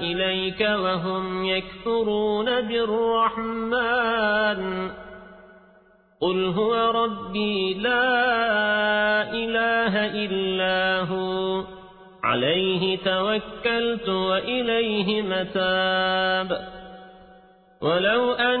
إليك وهم يكفرون بالرحمن. قل هو ربي لا إله إلا هو. عليه توكلت وإليه متاب. ولو أن